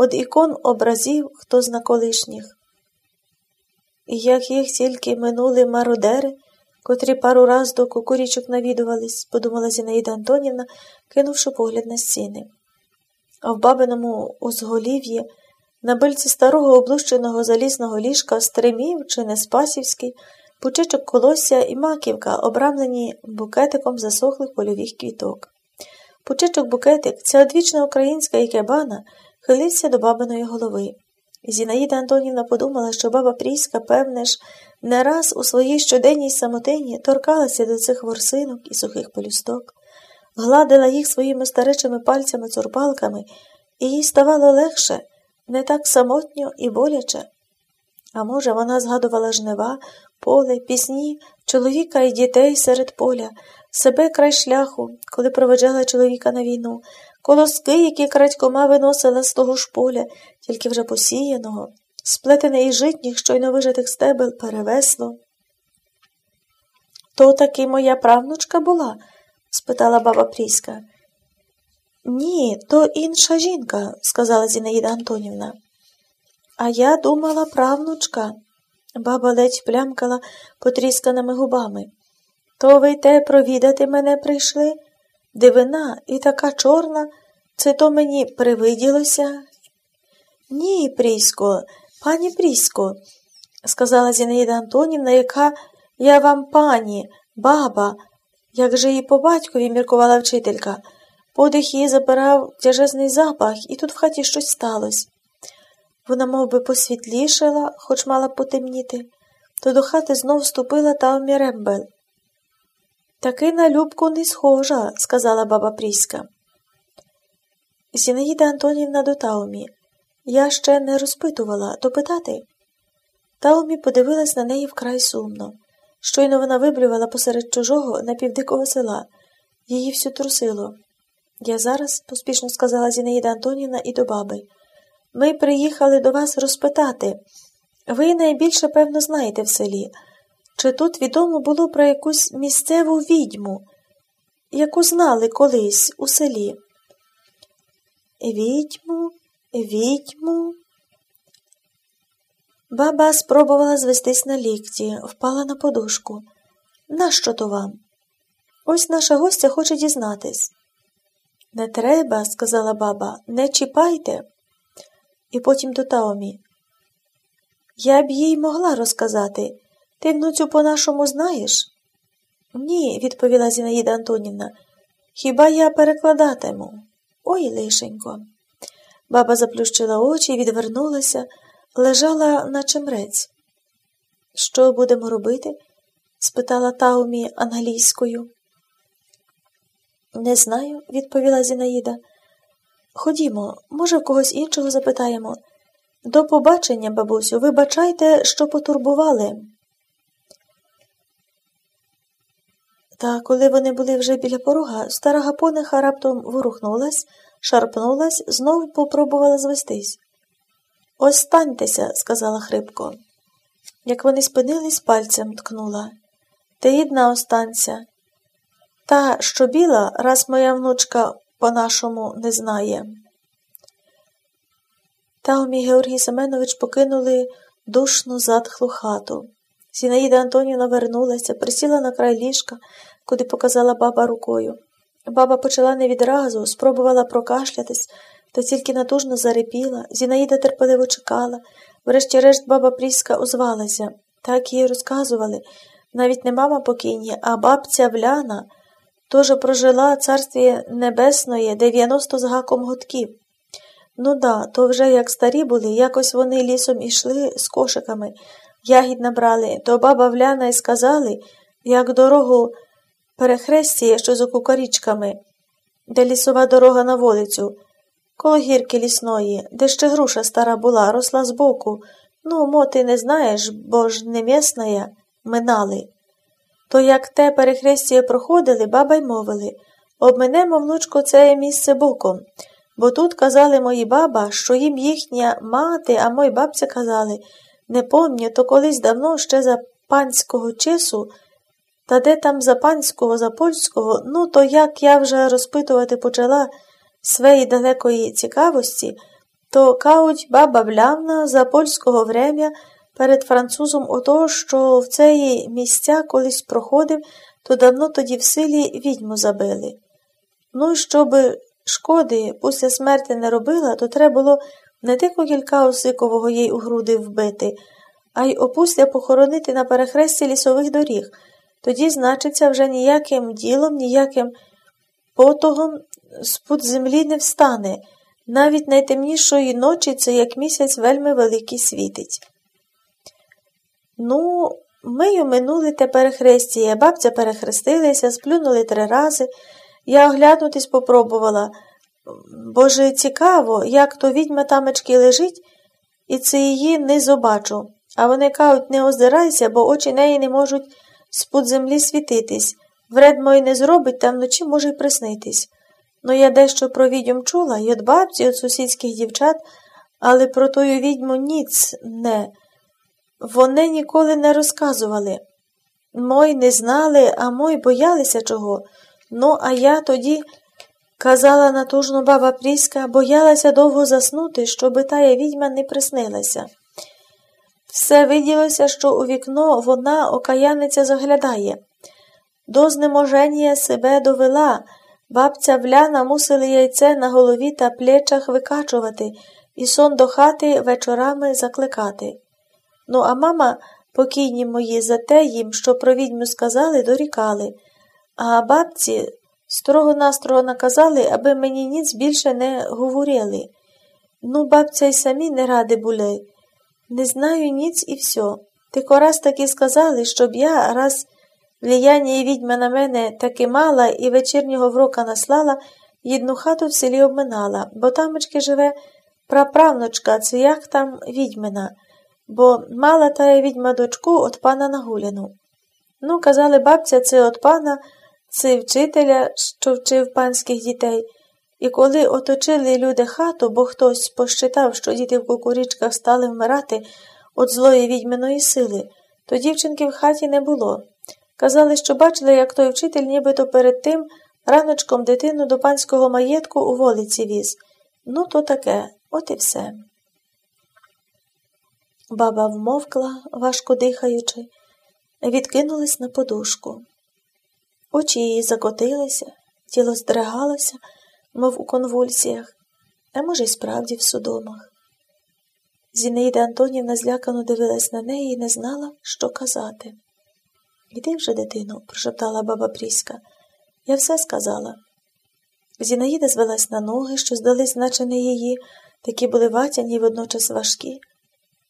од ікон образів, хто зна колишніх. І як їх тільки минули мародери, котрі пару раз до кукурічок навідувались, подумала Зінаїда Антонівна, кинувши погляд на стіни. А в бабиному узголів'ї, на бильці старого облущеного залізного ліжка, стримів чи не спасівський, пучечок колосся і маківка, обрамлені букетиком засохлих польових квіток. Пучечок букетик, ця одвічна українська ікебана, хилився до бабиної голови. Зінаїда Антонівна подумала, що баба Пріська, певне ж, не раз у своїй щоденній самотині торкалася до цих ворсинок і сухих пелюсток, гладила їх своїми старечими пальцями цурпалками, і їй ставало легше, не так самотньо і боляче. А може, вона згадувала жнива, поле, пісні, чоловіка і дітей серед поля, себе край шляху, коли проведжала чоловіка на війну, колоски, які крадькома виносила з того ж поля, тільки вже посіяного, сплетене із житніх, щойно вижитих стебел, перевесло. То таки моя правнучка була? спитала баба Пріська. Ні, то інша жінка, сказала Зінаїда Антонівна. А я думала, правнучка. Баба ледь плямкала потрісканими губами. То ви те провідати мене прийшли? Дивина і така чорна, це то мені привиділося? Ні, Прісько, пані Прісько, сказала Зінаїда Антонівна, яка я вам пані, баба, як же її по батькові міркувала вчителька. Подих її забирав тяжезний запах, і тут в хаті щось сталося. Вона мов би, посвітлішала, хоч мала потемніти, то до хати знов вступила Таумі Рембель. Таки на Любку не схожа, сказала баба Пріська. Зінаїда Антонівна до Таумі. Я ще не розпитувала, то питати. Таумі подивилась на неї вкрай сумно. Щойно вона виблювала посеред чужого напівдикого села. Її всю трусило. Я зараз, поспішно сказала Зінаїда Антонівна і до баби. Ми приїхали до вас розпитати. Ви найбільше, певно, знаєте в селі. Чи тут відомо було про якусь місцеву відьму, яку знали колись у селі? Відьму, відьму. Баба спробувала звестись на лікті, впала на подушку. Нащо то вам? Ось наша гостя хоче дізнатись. Не треба, сказала баба, не чіпайте. І потім до Таомі. Я б їй могла розказати. Ти, внуцю, по-нашому знаєш? Ні, відповіла Зінаїда Антонівна. Хіба я перекладатиму? Ой, лишенько. Баба заплющила очі відвернулася, лежала на чемрець. Що будемо робити? спитала Таумі англійською. Не знаю, відповіла Зінаїда. Ходімо, може, в когось іншого запитаємо. До побачення, бабусю, вибачайте, що потурбували. Та коли вони були вже біля порога, стара гапониха раптом ворухнулась, шарпнулась, знову попробувала звестись. Останьтеся, сказала хрипко. Як вони спинились, пальцем ткнула. Ти одна останься. Та, що біла, раз моя внучка по-нашому не знає. Таумі Георгій Семенович покинули душну затхлу хату. Зінаїда Антонівна вернулася, присіла на край ліжка, куди показала баба рукою. Баба почала не відразу, спробувала прокашлятись, та тільки натужно зарипіла. Зінаїда терпеливо чекала. Врешті-решт баба Пріська озвалася. Так їй розказували. Навіть не мама покійні, а бабця Вляна тоже прожила царстві небесної 90 з гаком годків. Ну да, то вже як старі були, якось вони лісом ішли з кошиками, ягід набрали, то баба Вляна й сказали, як дорогу перехрестіє, що з окукарічками, де лісова дорога на вулицю, коло гірки лісної, де ще груша стара була, росла збоку. Ну, мо ти не знаєш, бо ж не місна, минали. То як те перехрестіє проходили, баба й мовили обминемо, внучко, це місце боком. Бо тут казали мої баба, що їм їхня мати, а мої бабця казали не помню, то колись давно ще за панського часу, та де там за панського, за польського, ну, то як я вже розпитувати почала своєї далекої цікавості, То кауть баба Блявна за польського врем'я перед французом ото, що в цеї місця колись проходив, то давно тоді в силі відьму забили. Ну, щоб шкоди після смерті не робила, то треба було не тільки кілька осикового їй у груди вбити, а й опусля похоронити на перехресті лісових доріг. Тоді, значиться, вже ніяким ділом, ніяким потогом з-під землі не встане. Навіть найтемнішої ночі це як місяць вельми великий світить. Ну, ми минули те перехрестіє, бабця перехрестилася, сплюнули три рази. Я оглянутись попробувала. Бо ж цікаво, як то відьма тамечки лежить, і це її не зобачу. А вони кажуть, не озирайся, бо очі неї не можуть з-під землі світитись. Вред мой не зробить, та вночі може й приснитись. Ну, я дещо про відьом чула, і от бабці, і от сусідських дівчат, але про тою відьму ніц не. Вони ніколи не розказували. Мой не знали, а мой боялися чого. Ну, а я тоді, казала натужно баба Пріська, боялася довго заснути, щоби тая відьма не приснилася. Все виділося, що у вікно вона, окаяниця, заглядає. До знеможення себе довела. Бабця Вляна мусили яйце на голові та плечах викачувати і сон до хати вечорами закликати. Ну, а мама, покійні мої, за те їм, що про відьму сказали, дорікали, а бабці строго настрого наказали, аби мені ніц більше не говорили. Ну, бабця й самі не ради були. Не знаю ніц і все. Тільки раз таки сказали, щоб я раз влияння відьма на мене таки мала і вечірнього врока наслала, їдну хату в селі обминала, бо тамочки живе праправночка, це як там відьмина, бо мала тая відьма дочку от пана Нагуляну. Ну, казали, бабця, це от пана, це вчителя, що вчив панських дітей. І коли оточили люди хату, бо хтось посчитав, що діти в кукурічках стали вмирати від злої відьминої сили, то дівчинки в хаті не було. Казали, що бачили, як той вчитель нібито перед тим раночком дитину до панського маєтку у волиці віз. Ну, то таке, от і все. Баба вмовкла, важко дихаючи, відкинулась на подушку. Очі її закотилися, тіло здригалося, мов у конвульсіях, а може, й справді в судомах. Зінаїда Антонівна злякано дивилась на неї і не знала, що казати. Іди вже, дитино, прошептала баба Пріська. Я все сказала. Зінаїда звелась на ноги, що здались, наче не її, такі були ватяні й водночас важкі.